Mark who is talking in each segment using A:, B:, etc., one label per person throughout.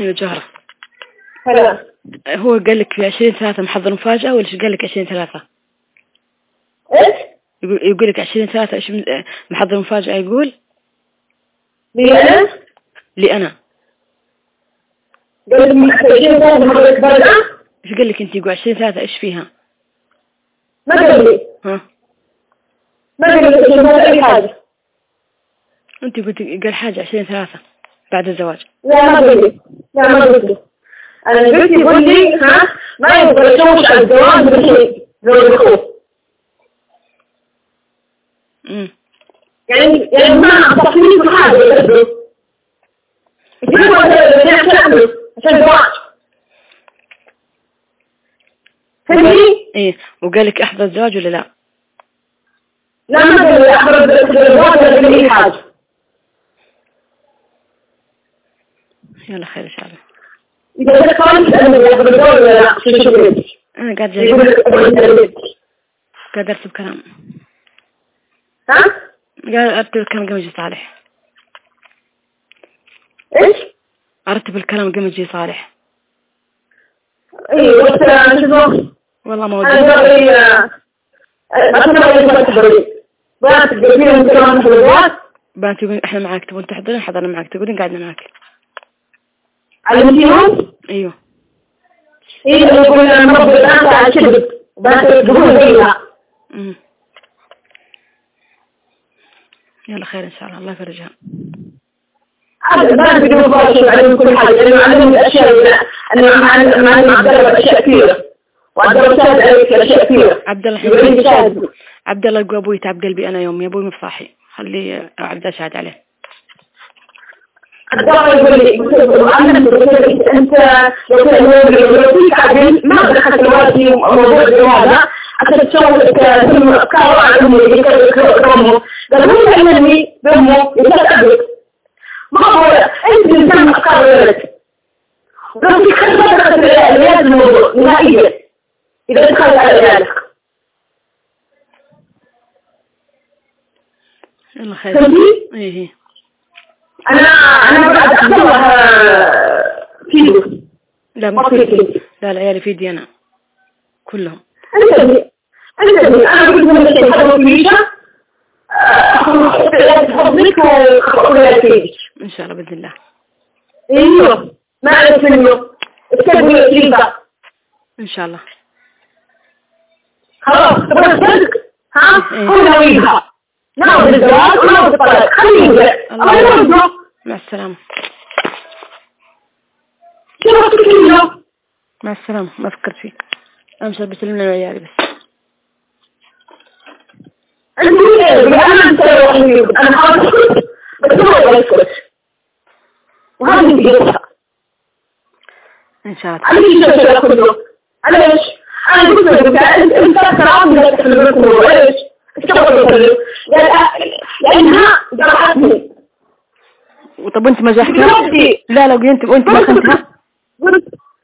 A: يا هو قال لك في 20 ثلاثة محضر مفاجأة ولا قال لك 20 ثلاثة؟
B: إيش؟
A: يقول لك 20 ثلاثة إيش محضر مفاجأة يقول؟
B: لي أنا؟
A: لي أنا
B: قال لك 20 ثلاثة محضر مفاجأة؟
A: إيش قال لك أنت يقول 20 ثلاثة إيش فيها؟
B: ما قال لي
A: ها؟
B: ما قال لي 20 ثلاثة أي حاجة
A: أنت قلت قال حاجة 20 ثلاثة بعد الزواج
B: لا ما بدي لا ما بدي أنا قلت يقول لي ها ما يبغى يشوف على الزواج بشيء زوج
A: أخوه.
B: يعني يعني ما اعطيني كل حاجة عشان زواج فهمني؟
A: إيه وقال لك احضر الزواج ولا لا؟
B: لا ما احضر الزواج ولا اي حاجة
A: يلا خير ان شاء الله
B: أنا
A: آه، قاعد جاي قاعد ارتب كلام
B: ها؟
A: قاعد أرتب قمجي صالح.
B: إيش؟
A: أرتب الكلام قمجي صالح.
B: أيوه
A: والله ما ودي بنتي إحنا معاك تبون تحضرين حضرنا معاك تقولين قاعدين معاك. أيوه. يلا أيوه إن شاء الله. الله يفرجها.
B: على الكذب بس تقول عبد الله عبد الله عبد الله الله عبد الله عبد الله عبد الله عبد الله عبد الله عبد الله
A: عبد الله
B: عبد الله
A: عبد
B: الله
A: عبد الله عبد الله عبد الله عبد الله قابويت عبد الله عبد الله عبد الله عبد الله
B: عبد الله شاهد عليه. الضرر والمعاملة بالسلبي أنت يعطيك عدل ما دخلت الواجب موضوع الرياضة حتى تشوف ثم كارو علمي يكرمه قال هو يعلمني بأمه يتلقى ما هو أنت الإنسان أفكار غيرك لو في خلفة دخلت العيادة الموضوع نهائيا إذا دخلت على عيادك
A: الله خير.
B: أنا أنا بدأت أخبرها فيديو.
A: لا لا العيال يعني في أنا. كلهم.
B: أنا أنا أنا قلت لهم شيء
A: إن شاء الله بإذن الله.
B: أيوه ما أعرف منه
A: إن شاء الله.
B: خلاص تبغى ها؟
A: إيه.
B: كلها ويبها
A: مع السلامة. مع السلامة ما فكرت فيه أمس بسلم لنا بس.
B: أنا حاولت بس
A: إن شاء الله.
B: أنا أنا أنا لأنها جرحتني
A: طب انت ما
B: جرحتها؟
A: لا لا انت وانت ما خنتها؟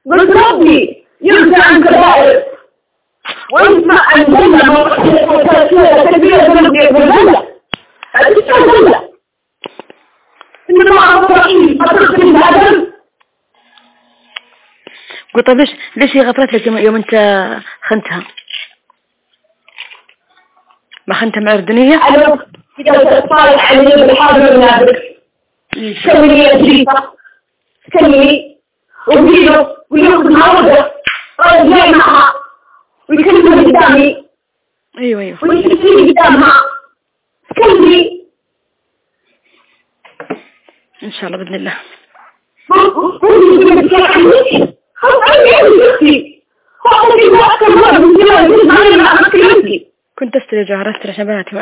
B: قلت ربي يرجع عن كبائر ويسمع عن جنة وكبيرة كبيرة بالجنة هذه الجنة إنما عرفت رحيم فترك من
A: قلت ليش ليش هي غفرت لك يوم انت خنتها؟ ما أنت مأردنية؟
B: أنا أتصالح علي بالحاضر منابك سوي لي أجريطة سمي وقيله ويأخذ معوضة ورجعي معها ويكلمني قدامي
A: أيوه أيوه
B: ويكلمني قدامها سمي
A: إن شاء الله بإذن الله
B: خلاص أنا أختي خلاص أنا أكثر مرة من زمان من زمان ما أكلمتي كنت أستري عرفت
A: ترى
B: شبهاتي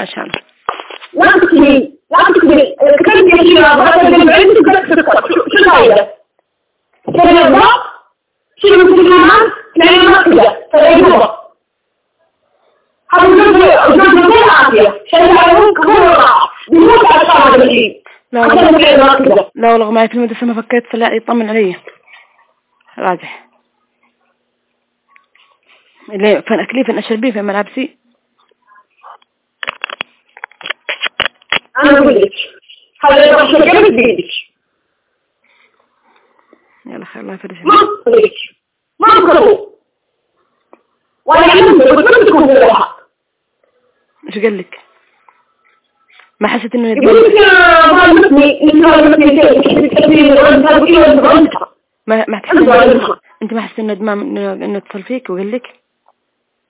A: نعم.
B: نعم، ما تكبري
A: لا والله ما في المدرسة ما فكيت فلا يطمن علي. راجع. اللي فين أكلي فين أشربي فين ملابسي.
B: أنا بقول لك هلا راح تجرب بايدك
A: يلا خير الله يفرجك
B: ما بقولك ما بقول وأنا عندي بقول لكم بالراحه
A: إيش قال لك ما حسيت انه
B: يقول لك ما مثلي انه
A: ما ما تحس انت ما حسيت انه دمام انه اتصل فيك وقال لك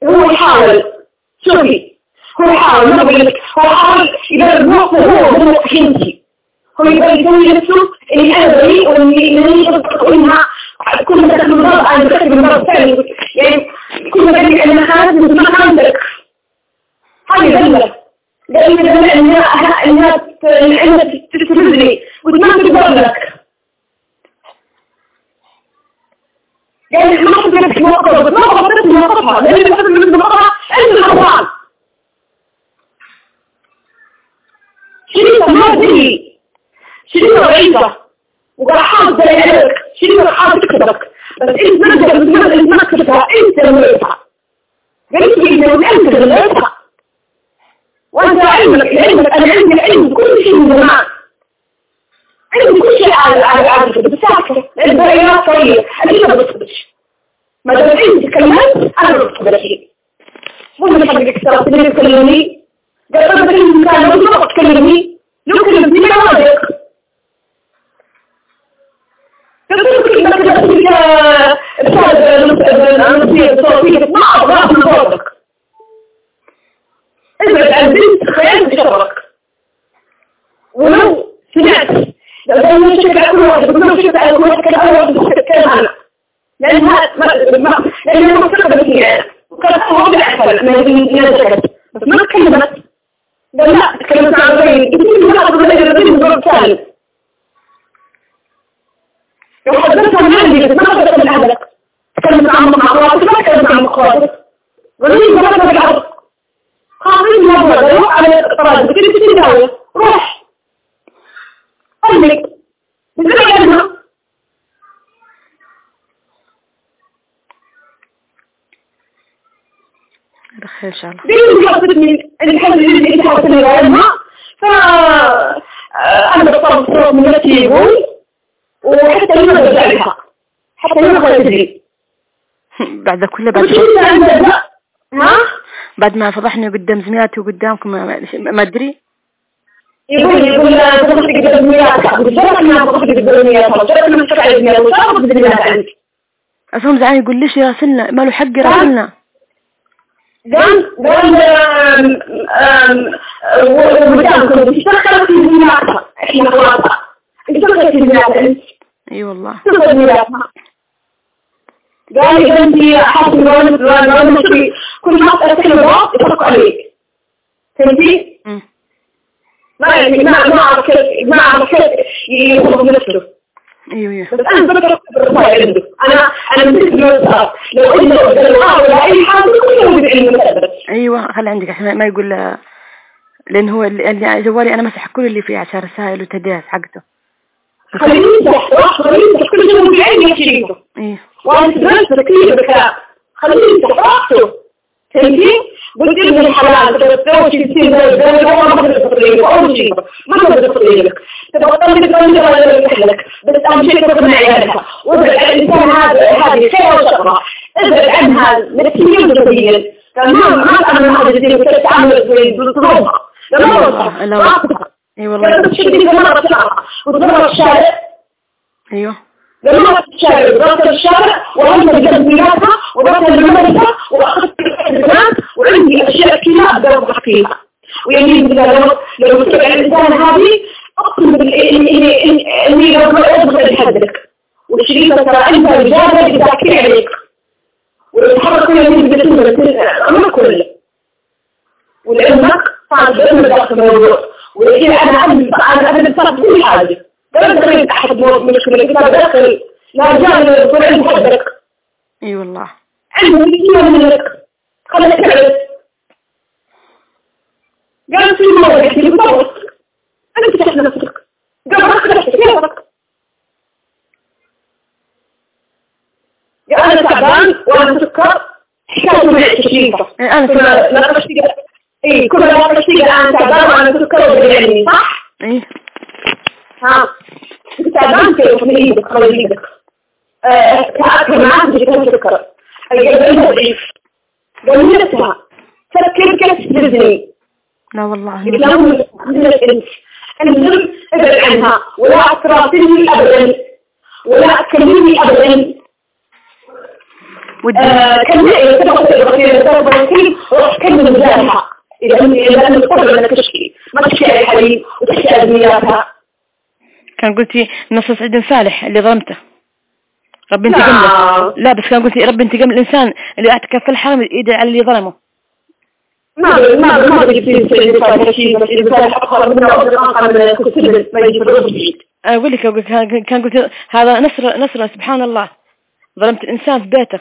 B: هو يحاول شوفي قرآن أنا بقول لك قرآن يبقى النص هو هو مقيمتي هو يبقى يسوي نفسه اللي أنا بريء واللي إنني أقول إنها كل ما تكتب المرض أنا بكتب المرض فعلا يعني كل ما تكتب أنا خارج من دماغ عندك هذه ذنبك لأن ذنبك إنها إنها إنها تتبذلي ودماغ تدور لك لأن ما تقدر تتوقف ما تقدر تتوقفها لأن ما تقدر تتوقفها علم الأطفال شريك مادي شريك رئيسة وقال حافظ لك شريك حافظ كتبك بس إنت ما تقدر ما تكتبها إنت لما يقع قالت لي انه أنت لما يقع وأنت علمك علمك أنا عندي العلم كل شيء من زمان. عندي كل شيء على على عارفه بس ساكت. البريات طريه أنا ما بصبرش ما دام عندي كلمات أنا ما بصبر شيء مو من حقك ترى تقدر ربك الإنسان لو سبق تكلمني لو كلمتني ما صادق فكرت إنك تأتيك الأنصية الصوتية ما أضغط من صوتك ابعد عن بنت خيال بشرك ولو سمعت لو دائما شفع كل واحد ولو شفع كل واحد كان أول واحد كان أنا لأن هذا ما لأن أنا مستقبل فيها وكانت أول واحد ما يجي يجي بس ما تكلمت لا تكلمت عن غيري يمكن بعض الغيرين ظروف ثالث وحضرتها من عندي بس ما حضرتها من العبق تكلمت عن مقاطعاتك ما تكلمت عن مقاطعاتك غيري مرتبة بالعبق قاضي مرة روح على الاقتراض بكل تداوي روح قلبك بزرع لها
A: بخير ان شاء الله.
B: فانا بطلب الصوت من يقول وحتى برجع لها حتى
A: بعد كل بعد.
B: ما
A: بعد ما فضحني قدام زميلاتي وقدامكم ما ادري
B: يقول يقول لا تضحك قدام زميلاتك له زميلاتك قلت له
A: يقول ليش راسلنا ماله حق
B: راسلنا جنب جنب وجانكم اشتغلت في الولاده إحنا خلاصه اشتغلت في الولاده
A: أي والله.
B: قال لي بنتي احس ان كل ما اسال بعض يطلق عليك فهمتي؟ ما يعني ما ما أعرف كيف ما أعرف كيف يخرج من نفسه
A: أيوة،, أيوه
B: بس
A: أيوه خلي عندك عشان ما يقول لأن هو اللي يعني جوالي أنا مسح كل اللي فيه عشان رسائل وتدريس حقته.
B: خليني امسح خليني امسح كل اللي شيء بعيني
A: وشيله
B: أيوه وأنا تدرس بكثير بكاء. خليني امسح راحته فهمتي؟ بصير بالحلال تتوسع شيء ما بدك تقليلك اول شيء ما بدك تقليلك تبغى تقلد تقلد ولا يحلك بس اهم شيء تقنع عيالها وابعد عن الانسان هذا هذه خير وشر ابعد عنها نفسيا وجسديا ما ما تعمل هذا الجديد وكيف تعمل
A: بالظروف
B: لما صح
A: اي والله
B: تشتري مره وتضرب الشارع
A: أيوه
B: لما الشارع ضغط الشارع وهم الجنبيات وضغط المدرسة وأخذت أشياء كلها أقدر أوضح فيها ويعني لو لو الإنسان هذه أقسم إني لو أدخل لحدك والشريف ترى أنت رجالة بتحكي عليك والحركة كلها اللي بتنزل الأمر كله ولعلمك صار بعلم ذاك الموضوع ولكن أنا أنا أنا بتصرف كل حاجة فلم أنا تعبان وأنا مسكر حكايه من
A: التشريفه أنا
B: كل أنا تعبان وأنا مسكر وبدعني صح؟
A: إيه
B: ها كتابان في
A: لا والله
B: ابعد عنها ولا أتراطيني أبدا ولا أكلمني أبدا كان يتبقى في الغفير إذا أني تشكي ما تشكي على حبيب وتشكي على دنياتها
A: كان قلتي نص سعيد صالح اللي ظلمته رب انت لا. لا بس كان قلتي رب انت الانسان اللي اعتكف في الحرم ايده على اللي ظلمه
B: ما ما ما
A: أقول لك كان قلت هذا نصر نصر سبحان الله ظلمت الانسان في بيته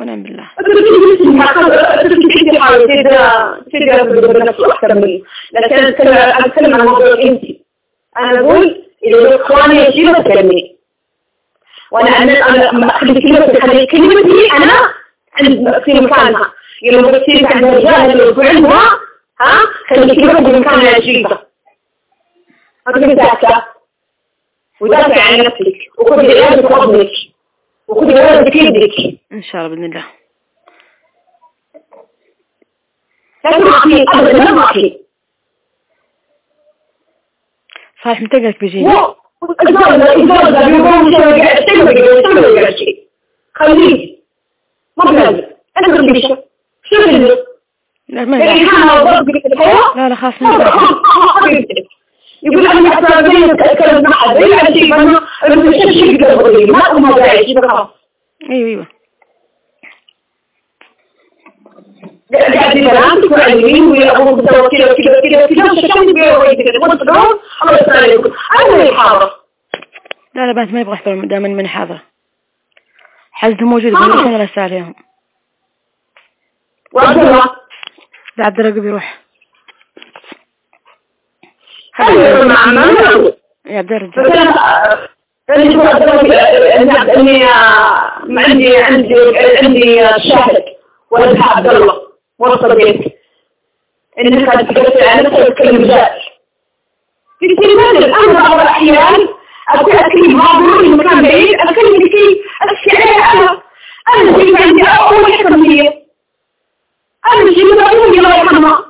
A: ونعم بالله
B: لكن اتكلم عن موضوع انت أنا أقول اذا اخواني يجيبوا تكلمني وأنا أنا لما اخلي كلمه كلمتي أنا في مكانها يوم بصير عند الرجال اللي يقولوا ها خلي كلمه بمكانها اجيبها أقول لك ودافع عن نفسك وخذ العيال بفضلك وخذي غرض كثير بدك
A: ان شاء الله باذن الله
B: لا تضحكي ابدا لا تضحكي
A: صالح متى قالك بيجيني؟
B: خليه ما بلازم أنا بدي شو بدي
A: لا ما لا لا خاف منك
B: يقول أنا أحسن أتكلم مع زين عشان أنا أنا مش شيء يقدر يقول ما هو ما
A: أيوة أيوة.
B: قاعد كذا
A: لا لا بس ما يبغى يحضر دائما من حاضر. حزته موجود بس أنا رسالهم
B: وعبد
A: الله عبد الرقب يروح. يا
B: درجة عندي عندي عندي شاهد ولد عبد الله وصل بيتي انك تقفل على نفسك كلمة جائز في كلمات الامر بعض الاحيان أقول اكلم هذا من مكان بعيد اكلم لكي اشكي أنا أنا اللي عندي اول حكمية أنا اللي عندي الله يرحمها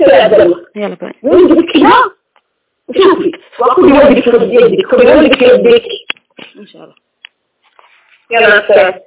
A: انت
B: يا عبد الله
A: يلا باي
B: واجبك هنا وشوفي واقول واجبك في يدك واجبك في يدك
A: ان شاء الله
B: يلا مع
A: السلامه